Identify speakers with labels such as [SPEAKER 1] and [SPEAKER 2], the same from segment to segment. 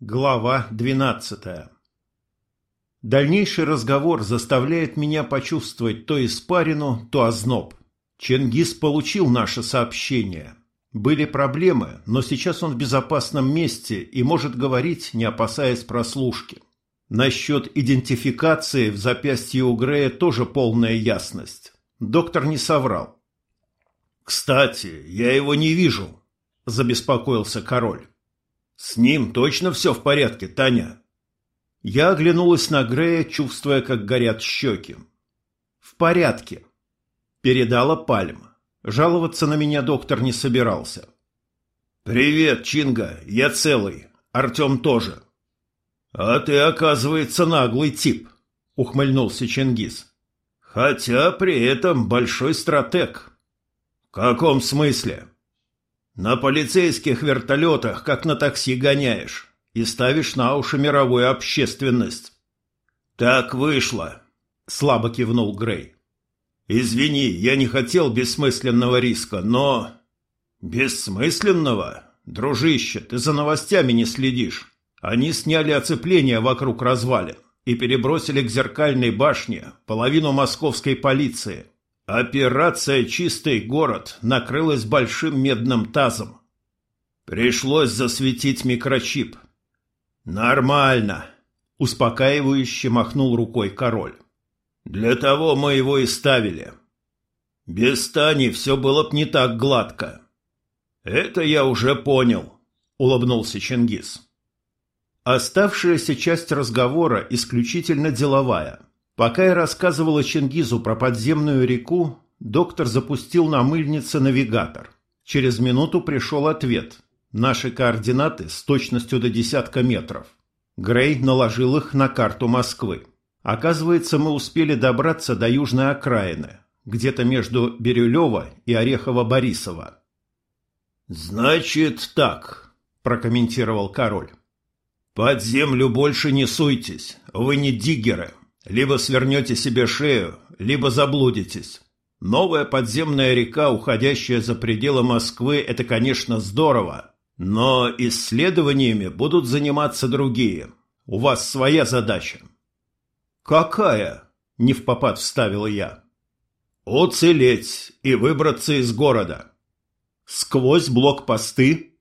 [SPEAKER 1] Глава 12 Дальнейший разговор заставляет меня почувствовать то испарину, то озноб. Чингис получил наше сообщение. Были проблемы, но сейчас он в безопасном месте и может говорить, не опасаясь прослушки. Насчет идентификации в запястье у Грея тоже полная ясность. Доктор не соврал. «Кстати, я его не вижу», – забеспокоился король. «С ним точно все в порядке, Таня?» Я оглянулась на Грея, чувствуя, как горят щеки. «В порядке», – передала Пальма. Жаловаться на меня доктор не собирался. «Привет, Чинга, я целый. Артем тоже». «А ты, оказывается, наглый тип», — ухмыльнулся Чингис. «Хотя при этом большой стратег». «В каком смысле?» «На полицейских вертолетах, как на такси гоняешь, и ставишь на уши мировую общественность». «Так вышло», — слабо кивнул Грей. «Извини, я не хотел бессмысленного риска, но...» «Бессмысленного? Дружище, ты за новостями не следишь. Они сняли оцепление вокруг развалин и перебросили к зеркальной башне половину московской полиции. Операция «Чистый город» накрылась большим медным тазом. Пришлось засветить микрочип. «Нормально», — успокаивающе махнул рукой король. «Для того мы его и ставили. Без Тани все было б не так гладко». «Это я уже понял», — улыбнулся Чингис. Оставшаяся часть разговора исключительно деловая. Пока я рассказывала Чингизу про подземную реку, доктор запустил на мыльнице навигатор. Через минуту пришел ответ. Наши координаты с точностью до десятка метров. Грей наложил их на карту Москвы. Оказывается, мы успели добраться до южной окраины, где-то между Бирюлево и Орехово-Борисово. «Значит так», – прокомментировал король. «Под землю больше не суйтесь, вы не диггеры. Либо свернете себе шею, либо заблудитесь. Новая подземная река, уходящая за пределы Москвы, это, конечно, здорово. Но исследованиями будут заниматься другие. У вас своя задача». «Какая?» – не в попад вставила я. «Уцелеть и выбраться из города». «Сквозь блокпосты?»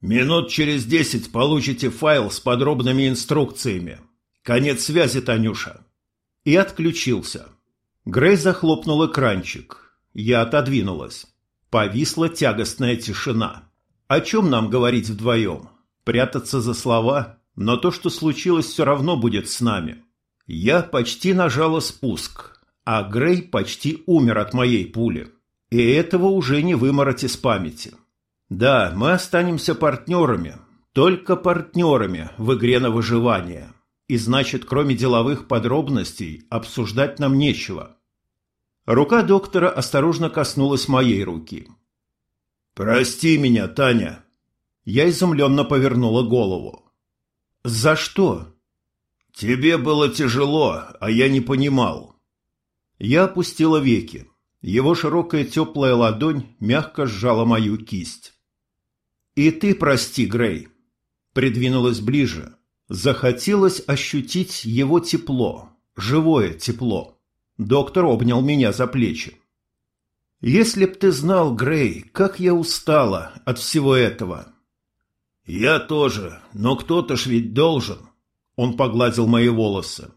[SPEAKER 1] Минут через десять получите файл с подробными инструкциями. Конец связи, Танюша. И отключился. Грей захлопнул экранчик. Я отодвинулась. Повисла тягостная тишина. О чем нам говорить вдвоем? Прятаться за слова? Но то, что случилось, все равно будет с нами. Я почти нажала спуск, а Грей почти умер от моей пули. И этого уже не вымороть из памяти. Да, мы останемся партнерами, только партнерами в игре на выживание. И значит, кроме деловых подробностей, обсуждать нам нечего. Рука доктора осторожно коснулась моей руки. «Прости меня, Таня!» Я изумленно повернула голову. «За что?» «Тебе было тяжело, а я не понимал». Я опустила веки. Его широкая теплая ладонь мягко сжала мою кисть. «И ты прости, Грей!» Придвинулась ближе. Захотелось ощутить его тепло, живое тепло. Доктор обнял меня за плечи. «Если б ты знал, Грей, как я устала от всего этого!» «Я тоже, но кто-то ж ведь должен!» Он погладил мои волосы.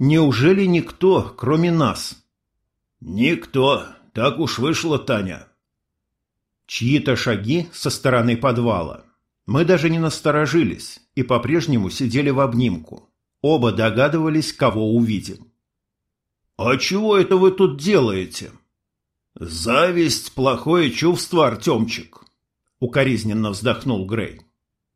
[SPEAKER 1] «Неужели никто, кроме нас?» «Никто. Так уж вышло, Таня. Чьи-то шаги со стороны подвала. Мы даже не насторожились и по-прежнему сидели в обнимку. Оба догадывались, кого увидим. «А чего это вы тут делаете?» «Зависть – плохое чувство, Артемчик», – укоризненно вздохнул Грей.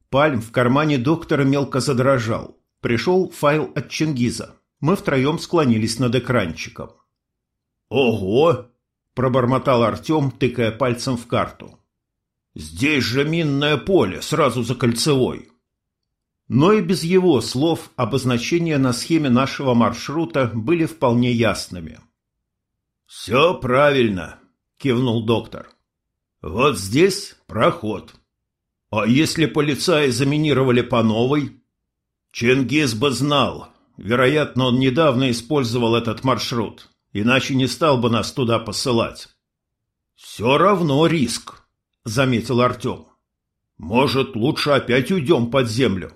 [SPEAKER 1] Пальм в кармане доктора мелко задрожал. Пришел файл от Чингиза. Мы втроем склонились над экранчиком. «Ого! пробормотал Артем, тыкая пальцем в карту. «Здесь же минное поле, сразу за кольцевой». Но и без его слов обозначения на схеме нашего маршрута были вполне ясными. «Все правильно», – кивнул доктор. «Вот здесь проход». А если полицаи заминировали по новой? Чингис бы знал. Вероятно, он недавно использовал этот маршрут, иначе не стал бы нас туда посылать. Все равно риск, заметил Артем. Может, лучше опять уйдем под землю?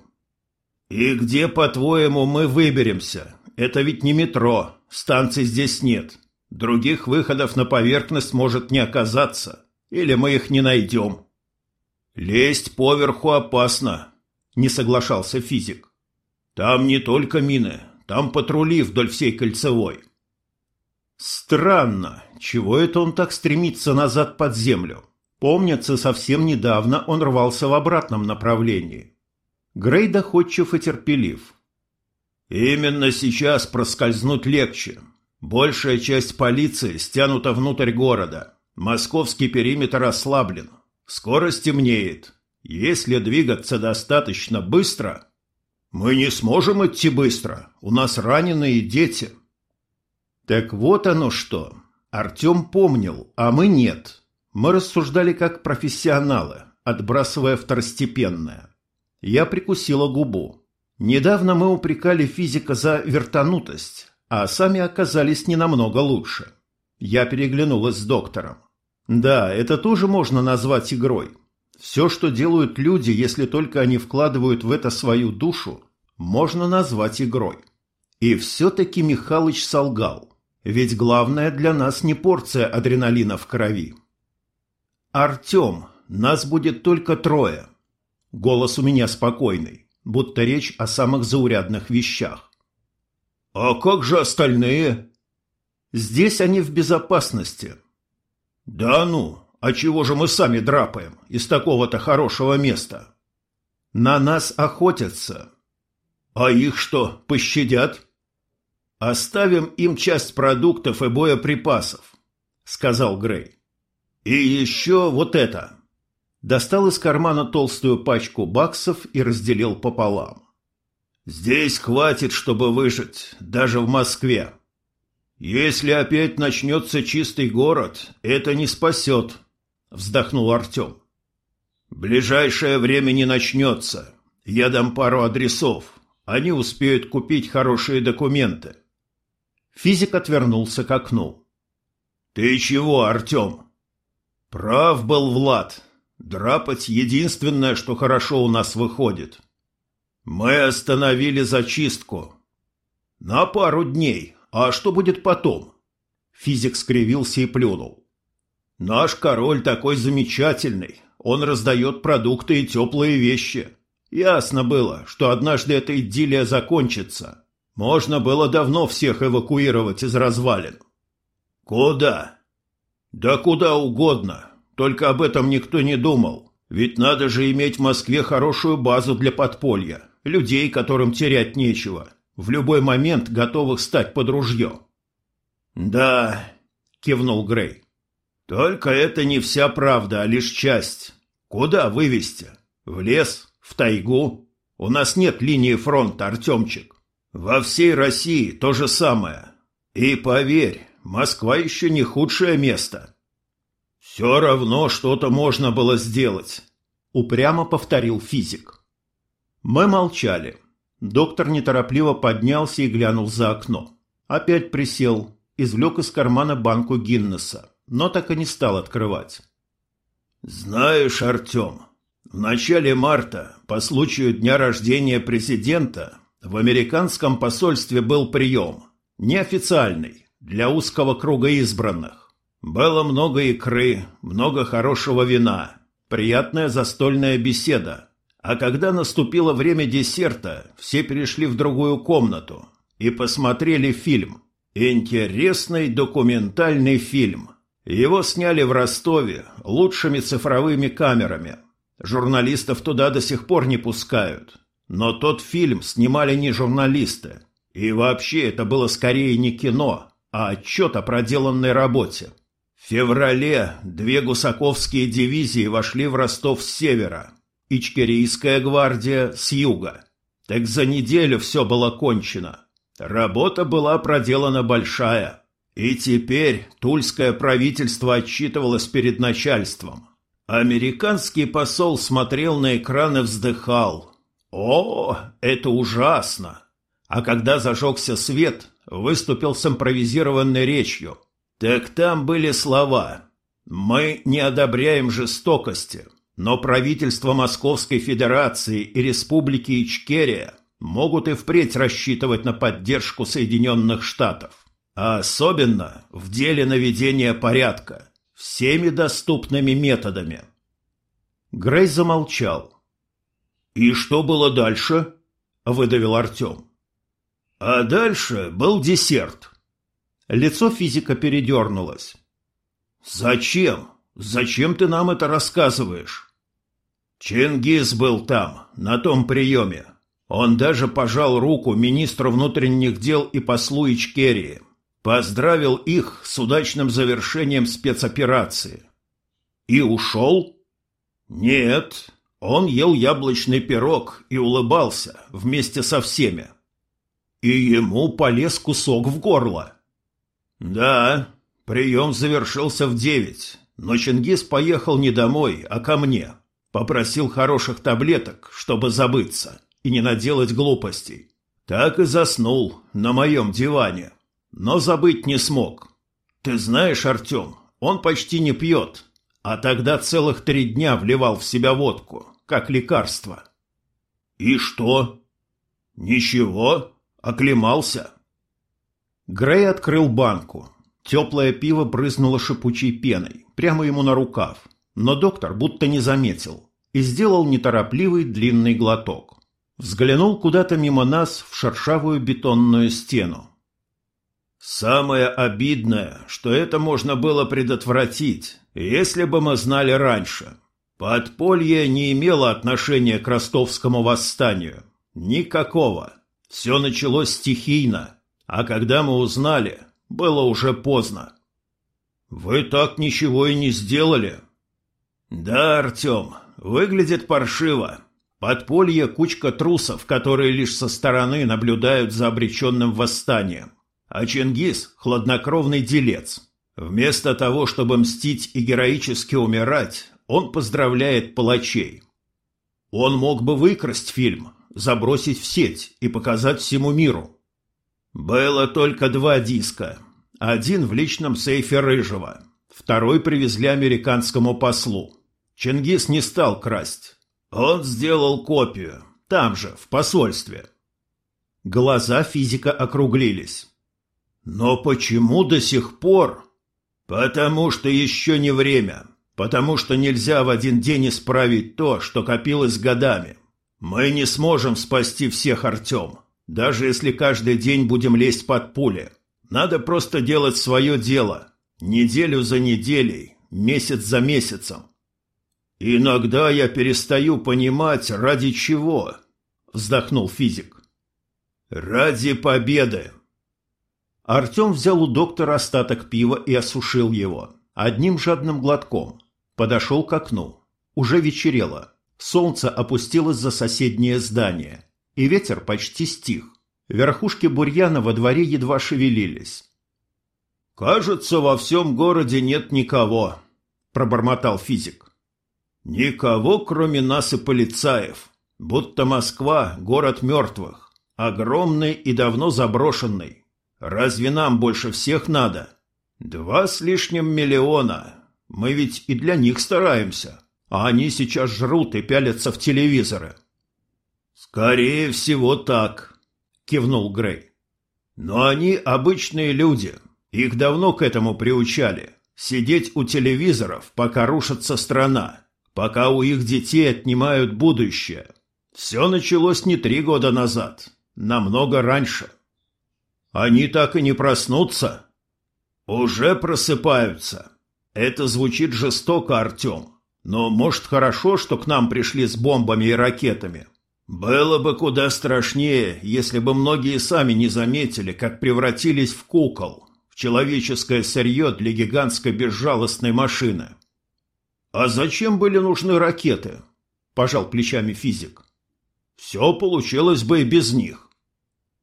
[SPEAKER 1] И где, по-твоему, мы выберемся? Это ведь не метро, станций здесь нет. Других выходов на поверхность может не оказаться. Или мы их не найдем. Лезть поверху опасно, не соглашался физик. Там не только мины, там патрули вдоль всей кольцевой. Странно, чего это он так стремится назад под землю? Помнится, совсем недавно он рвался в обратном направлении. Грей доходчив и терпелив. Именно сейчас проскользнуть легче. Большая часть полиции стянута внутрь города. Московский периметр ослаблен. Скоро стемнеет. Если двигаться достаточно быстро... Мы не сможем идти быстро. У нас раненые дети. Так вот оно что. Артем помнил, а мы нет. Мы рассуждали как профессионалы, отбрасывая второстепенное. Я прикусила губу. Недавно мы упрекали физика за вертанутость, а сами оказались не намного лучше. Я переглянулась с доктором. Да, это тоже можно назвать игрой. Все, что делают люди, если только они вкладывают в это свою душу, можно назвать игрой. И все-таки Михалыч солгал. Ведь главное для нас не порция адреналина в крови. «Артем, нас будет только трое». Голос у меня спокойный, будто речь о самых заурядных вещах. «А как же остальные?» «Здесь они в безопасности». «Да ну, а чего же мы сами драпаем из такого-то хорошего места?» «На нас охотятся». «А их что, пощадят?» «Оставим им часть продуктов и боеприпасов», — сказал Грей. «И еще вот это». Достал из кармана толстую пачку баксов и разделил пополам. Здесь хватит, чтобы выжить, даже в Москве. Если опять начнется чистый город, это не спасет, вздохнул Артем. Ближайшее время не начнется. Я дам пару адресов. Они успеют купить хорошие документы. Физик отвернулся к окну. Ты чего, Артем? Прав был Влад. Драпать единственное, что хорошо у нас выходит. Мы остановили зачистку. На пару дней. А что будет потом? Физик скривился и плюнул. Наш король такой замечательный. Он раздает продукты и теплые вещи. Ясно было, что однажды эта идиллия закончится. Можно было давно всех эвакуировать из развалин. Куда? Да куда угодно. Только об этом никто не думал. Ведь надо же иметь в Москве хорошую базу для подполья людей, которым терять нечего, в любой момент готовых стать под ружье. «Да», — кивнул Грей, — «только это не вся правда, а лишь часть. Куда вывести? В лес? В тайгу? У нас нет линии фронта, Артемчик. Во всей России то же самое. И поверь, Москва еще не худшее место». «Все равно что-то можно было сделать», — упрямо повторил физик. Мы молчали. Доктор неторопливо поднялся и глянул за окно. Опять присел, извлек из кармана банку Гиннесса, но так и не стал открывать. «Знаешь, Артем, в начале марта, по случаю дня рождения президента, в американском посольстве был прием, неофициальный, для узкого круга избранных. Было много икры, много хорошего вина, приятная застольная беседа, а когда наступило время десерта, все перешли в другую комнату и посмотрели фильм. Интересный документальный фильм. Его сняли в Ростове лучшими цифровыми камерами. Журналистов туда до сих пор не пускают. Но тот фильм снимали не журналисты. И вообще это было скорее не кино, а отчет о проделанной работе. В феврале две гусаковские дивизии вошли в Ростов с севера, Ичкерийская гвардия с юга. Так за неделю все было кончено. Работа была проделана большая. И теперь тульское правительство отчитывалось перед начальством. Американский посол смотрел на экран и вздыхал. «О, это ужасно!» А когда зажегся свет, выступил с импровизированной речью. Так там были слова «Мы не одобряем жестокости, но правительство Московской Федерации и Республики Ичкерия могут и впредь рассчитывать на поддержку Соединенных Штатов, а особенно в деле наведения порядка, всеми доступными методами». Грей замолчал. «И что было дальше?» — выдавил Артем. А дальше был десерт. Лицо физика передернулось. «Зачем? Зачем ты нам это рассказываешь?» Чингис был там, на том приеме. Он даже пожал руку министру внутренних дел и послу Ичкерии. Поздравил их с удачным завершением спецоперации. И ушел? Нет, он ел яблочный пирог и улыбался вместе со всеми и ему полез кусок в горло. Да, прием завершился в девять, но Чингис поехал не домой, а ко мне. Попросил хороших таблеток, чтобы забыться и не наделать глупостей. Так и заснул на моем диване, но забыть не смог. Ты знаешь, Артем, он почти не пьет, а тогда целых три дня вливал в себя водку, как лекарство. И что? Ничего, Оклемался. Грей открыл банку. Теплое пиво брызнуло шипучей пеной, прямо ему на рукав. Но доктор будто не заметил и сделал неторопливый длинный глоток. Взглянул куда-то мимо нас в шершавую бетонную стену. «Самое обидное, что это можно было предотвратить, если бы мы знали раньше. Подполье не имело отношения к ростовскому восстанию. Никакого. Все началось стихийно, а когда мы узнали, было уже поздно. Вы так ничего и не сделали. Да, Артем, выглядит паршиво. Подполье – кучка трусов, которые лишь со стороны наблюдают за обреченным восстанием. А Чингис – хладнокровный делец. Вместо того, чтобы мстить и героически умирать, он поздравляет палачей. Он мог бы выкрасть фильм, забросить в сеть и показать всему миру. Было только два диска. Один в личном сейфе Рыжего, второй привезли американскому послу. Чингис не стал красть. Он сделал копию, там же, в посольстве. Глаза физика округлились. Но почему до сих пор? Потому что еще не время. Потому что нельзя в один день исправить то, что копилось годами. «Мы не сможем спасти всех, Артем, даже если каждый день будем лезть под пули. Надо просто делать свое дело, неделю за неделей, месяц за месяцем». «Иногда я перестаю понимать, ради чего», — вздохнул физик. «Ради победы». Артем взял у доктора остаток пива и осушил его. Одним жадным глотком. Подошел к окну. Уже вечерело. Солнце опустилось за соседнее здание, и ветер почти стих. Верхушки бурьяна во дворе едва шевелились. «Кажется, во всем городе нет никого», — пробормотал физик. «Никого, кроме нас и полицаев. Будто Москва — город мертвых, огромный и давно заброшенный. Разве нам больше всех надо? Два с лишним миллиона. Мы ведь и для них стараемся» а они сейчас жрут и пялятся в телевизоры. «Скорее всего, так», — кивнул Грей. «Но они обычные люди. Их давно к этому приучали. Сидеть у телевизоров, пока рушится страна, пока у их детей отнимают будущее. Все началось не три года назад, намного раньше. Они так и не проснутся. Уже просыпаются. Это звучит жестоко, Артем. Но, может, хорошо, что к нам пришли с бомбами и ракетами. Было бы куда страшнее, если бы многие сами не заметили, как превратились в кукол, в человеческое сырье для гигантской безжалостной машины. А зачем были нужны ракеты? Пожал плечами физик. Все получилось бы и без них.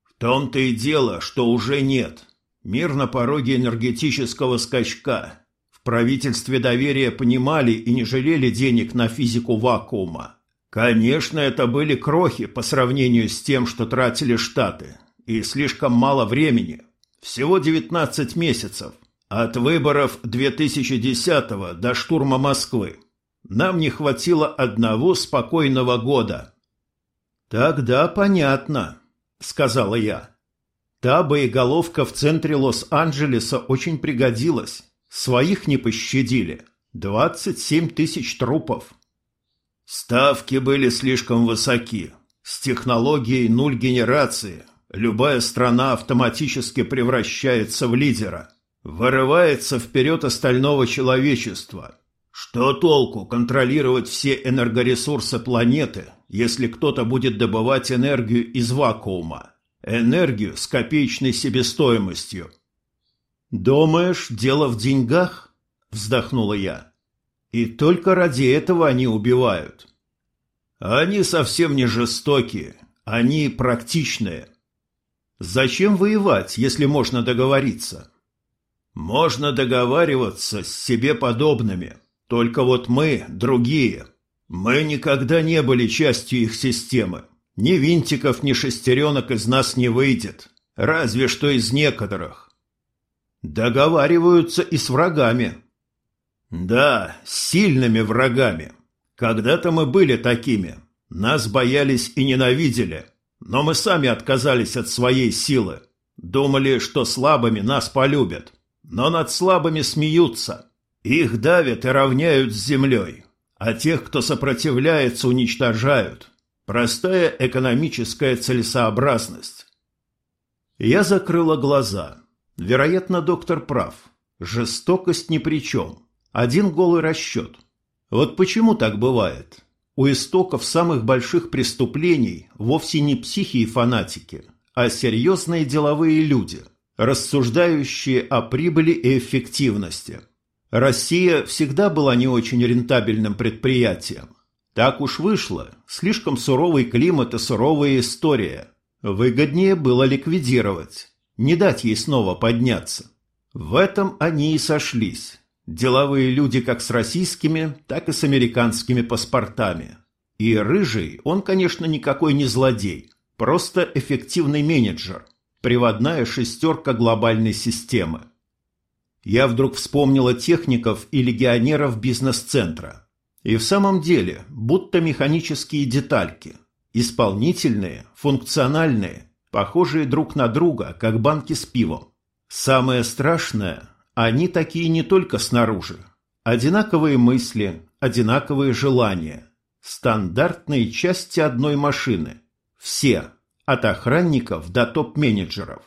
[SPEAKER 1] В том-то и дело, что уже нет. Мир на пороге энергетического скачка В правительстве доверия понимали и не жалели денег на физику вакуума. Конечно, это были крохи по сравнению с тем, что тратили Штаты, и слишком мало времени. Всего 19 месяцев. От выборов 2010 до штурма Москвы. Нам не хватило одного спокойного года. «Тогда понятно», — сказала я. «Та боеголовка в центре Лос-Анджелеса очень пригодилась. Своих не пощадили. 27 тысяч трупов». Ставки были слишком высоки. С технологией нуль генерации любая страна автоматически превращается в лидера вырывается вперед остального человечества. Что толку контролировать все энергоресурсы планеты, если кто-то будет добывать энергию из вакуума? Энергию с копеечной себестоимостью. «Думаешь, дело в деньгах?» – вздохнула я. «И только ради этого они убивают». «Они совсем не жестокие, они практичные». «Зачем воевать, если можно договориться?» Можно договариваться с себе подобными, только вот мы другие. Мы никогда не были частью их системы. Ни винтиков, ни шестеренок из нас не выйдет, разве что из некоторых. Договариваются и с врагами. Да, с сильными врагами. Когда-то мы были такими. Нас боялись и ненавидели. Но мы сами отказались от своей силы. Думали, что слабыми нас полюбят но над слабыми смеются. Их давят и равняют с землей, а тех, кто сопротивляется, уничтожают. Простая экономическая целесообразность. Я закрыла глаза. Вероятно, доктор прав. Жестокость ни при чем. Один голый расчет. Вот почему так бывает? У истоков самых больших преступлений вовсе не психи и фанатики, а серьезные деловые люди – рассуждающие о прибыли и эффективности. Россия всегда была не очень рентабельным предприятием. Так уж вышло, слишком суровый климат и суровая история. Выгоднее было ликвидировать, не дать ей снова подняться. В этом они и сошлись. Деловые люди как с российскими, так и с американскими паспортами. И Рыжий, он, конечно, никакой не злодей, просто эффективный менеджер приводная шестерка глобальной системы. Я вдруг вспомнила техников и легионеров бизнес-центра. И в самом деле, будто механические детальки. Исполнительные, функциональные, похожие друг на друга, как банки с пивом. Самое страшное, они такие не только снаружи. Одинаковые мысли, одинаковые желания. Стандартные части одной машины. Все, от охранников до топ-менеджеров.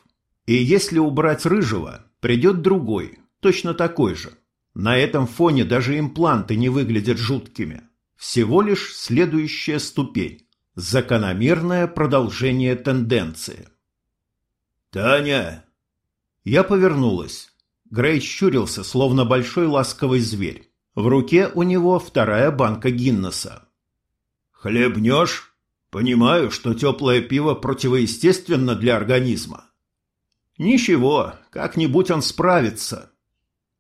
[SPEAKER 1] И если убрать рыжего, придет другой, точно такой же. На этом фоне даже импланты не выглядят жуткими. Всего лишь следующая ступень. Закономерное продолжение тенденции. «Таня!» Я повернулась. Грей щурился, словно большой ласковый зверь. В руке у него вторая банка Гиннесса. «Хлебнешь?» Понимаю, что теплое пиво противоестественно для организма. Ничего, как-нибудь он справится.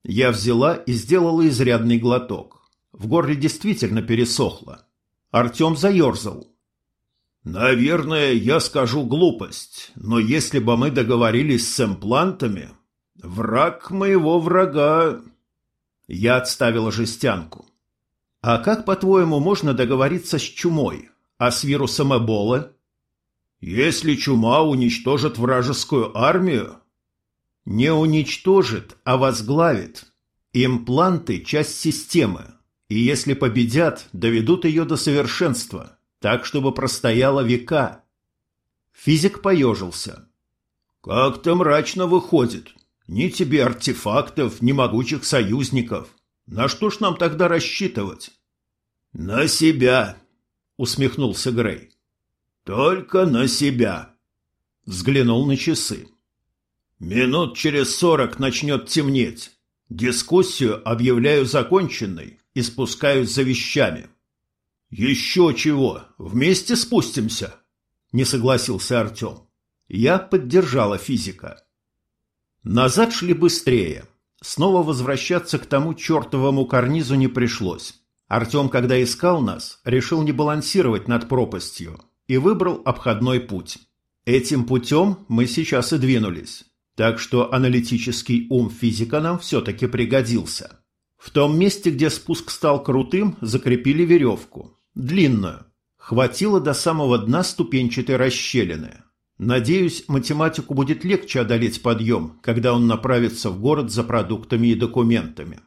[SPEAKER 1] Я взяла и сделала изрядный глоток. В горле действительно пересохло. Артем заерзал. «Наверное, я скажу глупость, но если бы мы договорились с имплантами, враг моего врага...» Я отставила жестянку. «А как, по-твоему, можно договориться с чумой?» А с вирусом Эболы? Если чума уничтожит вражескую армию? Не уничтожит, а возглавит. Импланты – часть системы. И если победят, доведут ее до совершенства, так, чтобы простояла века. Физик поежился. Как-то мрачно выходит. Ни тебе артефактов, ни могучих союзников. На что ж нам тогда рассчитывать? На себя, — усмехнулся Грей. «Только на себя!» Взглянул на часы. «Минут через сорок начнет темнеть. Дискуссию объявляю законченной и спускаюсь за вещами». «Еще чего? Вместе спустимся?» — не согласился Артем. Я поддержала физика. Назад шли быстрее. Снова возвращаться к тому чертовому карнизу не пришлось. Артем, когда искал нас, решил не балансировать над пропастью и выбрал обходной путь. Этим путем мы сейчас и двинулись. Так что аналитический ум физика нам все-таки пригодился. В том месте, где спуск стал крутым, закрепили веревку. Длинную. Хватило до самого дна ступенчатой расщелины. Надеюсь, математику будет легче одолеть подъем, когда он направится в город за продуктами и документами.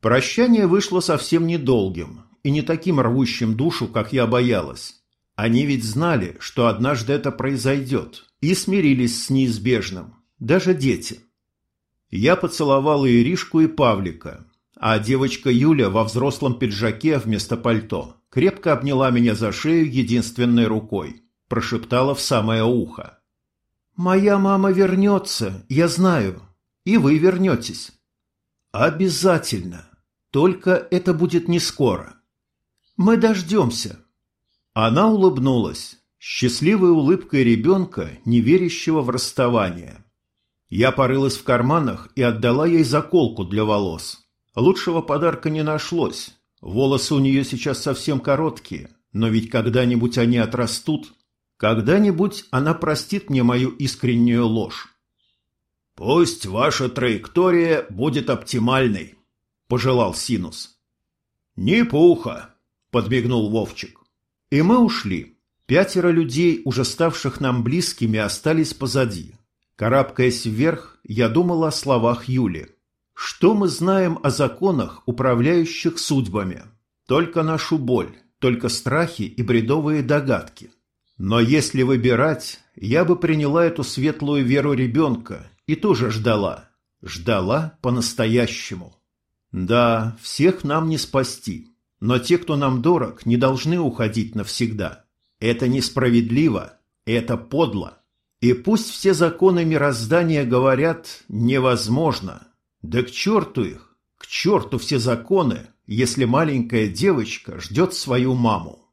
[SPEAKER 1] Прощание вышло совсем недолгим и не таким рвущим душу, как я боялась. Они ведь знали, что однажды это произойдет, и смирились с неизбежным, даже дети. Я поцеловал Иришку и Павлика, а девочка Юля во взрослом пиджаке вместо пальто крепко обняла меня за шею единственной рукой, прошептала в самое ухо. «Моя мама вернется, я знаю, и вы вернетесь». «Обязательно, только это будет не скоро. Мы дождемся». Она улыбнулась, счастливой улыбкой ребенка, не верящего в расставание. Я порылась в карманах и отдала ей заколку для волос. Лучшего подарка не нашлось. Волосы у нее сейчас совсем короткие, но ведь когда-нибудь они отрастут. Когда-нибудь она простит мне мою искреннюю ложь. «Пусть ваша траектория будет оптимальной», — пожелал Синус. «Не пуха», — подмигнул Вовчик. И мы ушли. Пятеро людей, уже ставших нам близкими, остались позади. Карабкаясь вверх, я думал о словах Юли. Что мы знаем о законах, управляющих судьбами? Только нашу боль, только страхи и бредовые догадки. Но если выбирать, я бы приняла эту светлую веру ребенка и тоже ждала. Ждала по-настоящему. Да, всех нам не спасти, но те, кто нам дорог, не должны уходить навсегда. Это несправедливо, это подло. И пусть все законы мироздания говорят «невозможно». Да к черту их, к черту все законы, если маленькая девочка ждет свою маму.